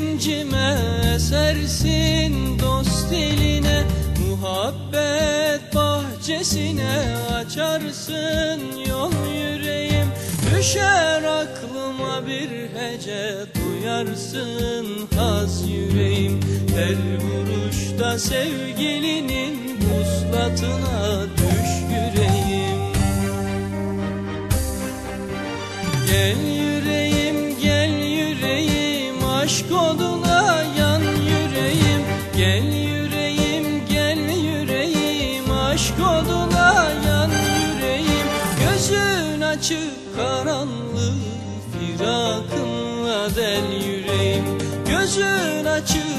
Baharsın sevincime Esersin dost eline Muhabbet bahçesine Açarsın yol yüreğim. Düşer aklıma bir hece Duyarsın haz yüreğim. Her vuruşta sevgilinin Vuslatına açık karanlık Firakınla del yüreğim. Gözün açık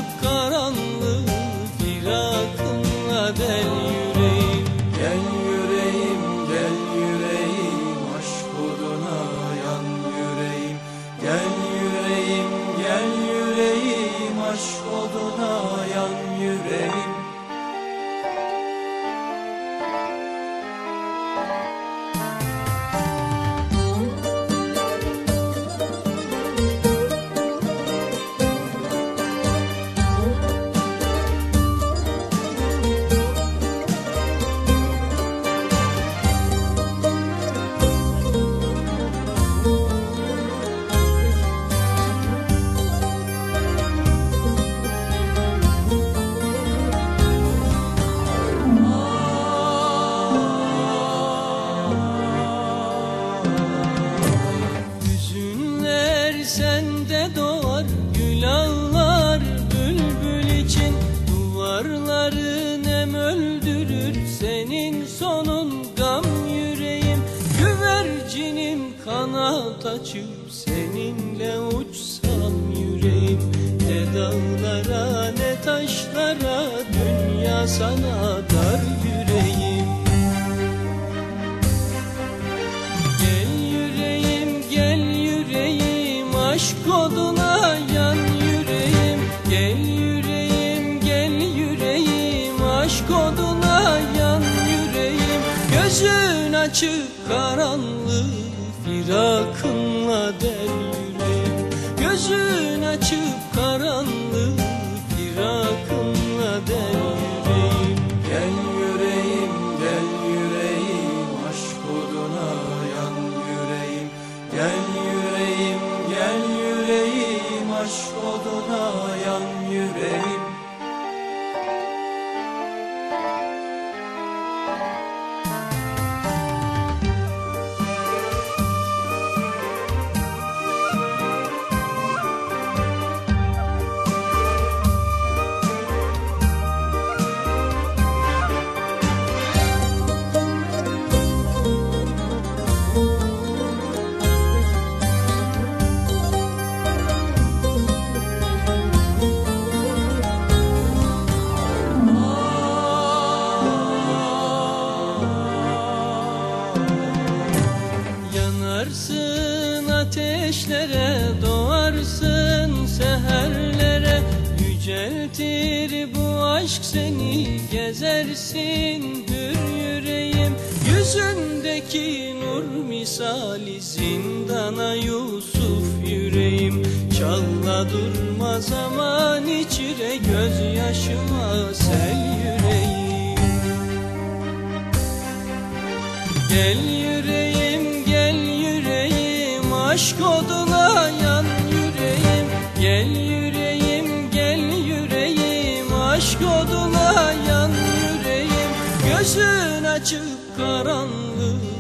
sonun gam yüreğim. Güvercinim kanat açıp Seninle uçsam yüreğim. Ne dağlara ne taşlara Dünya sana dar yüreğim açık karanlık firakınla del yüreğim Gözün açık karanlık ateşlere, doğarsın seherlere Yüceltir. Bu aşk seni, gezersin hür yüreğim. Yüzündeki nur misali zindana Yusuf yüreğim. Çalla durma zaman içire, gözyaşıma sel yüreğim. Gel yüreğim aşk oduna yan yüreğim Gel yüreğim gel yüreğim. Aşk oduna yan yüreğim Gözün açık karanlık